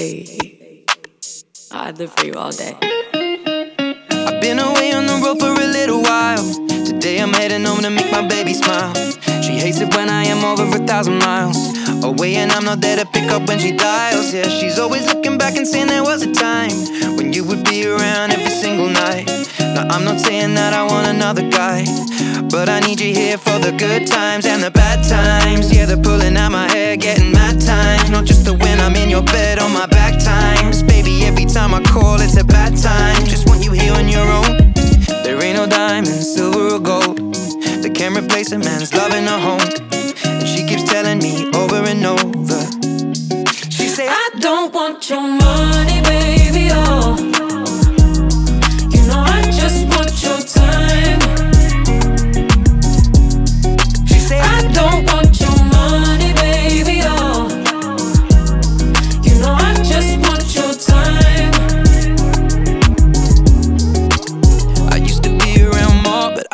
Hey, I'd live for you all day. I've been away on the road for a little while. Today I'm heading home to make my baby smile. She hates it when I am over a thousand miles away, and I'm not there to pick up when she dials. Yeah, she's always looking back and saying there was a time when you would be around every single night. Now I'm not saying that I want another guy, but I need you here for the good times and the bad times. Yeah, they're pulling out my hair, getting mad times. Not just the when I'm in your bed on my back times. Baby, every time I call, it's a bad time. Just want you here on your own. There ain't no diamonds, silver or gold. That can replace a man's love in a home. And she keeps telling me over and over. She say, I don't want your money,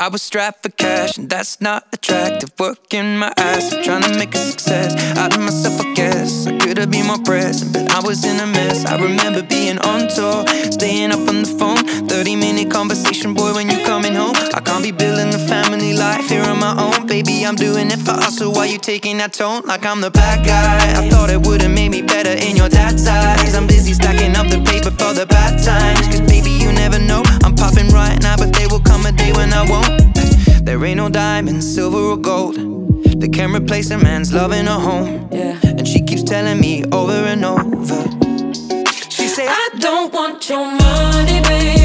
I was strapped for cash, and that's not attractive. Working my ass, off, trying to make a success out of myself, I guess. I could have been more present, but I was in a mess. I remember being on tour, staying up on the phone. 30 minute conversation, boy, when you coming home. I can't be building a family life here on my own. Baby, I'm doing it for us, so why you taking that tone like I'm the bad guy? I thought it would've made me better in your dad's eyes. I'm busy stacking up the paper for the bad times, There ain't no diamond, silver or gold that can replace a man's love in a home. Yeah. And she keeps telling me over and over. She say, I I don't want your money, baby.